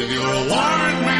If you're a warrant man,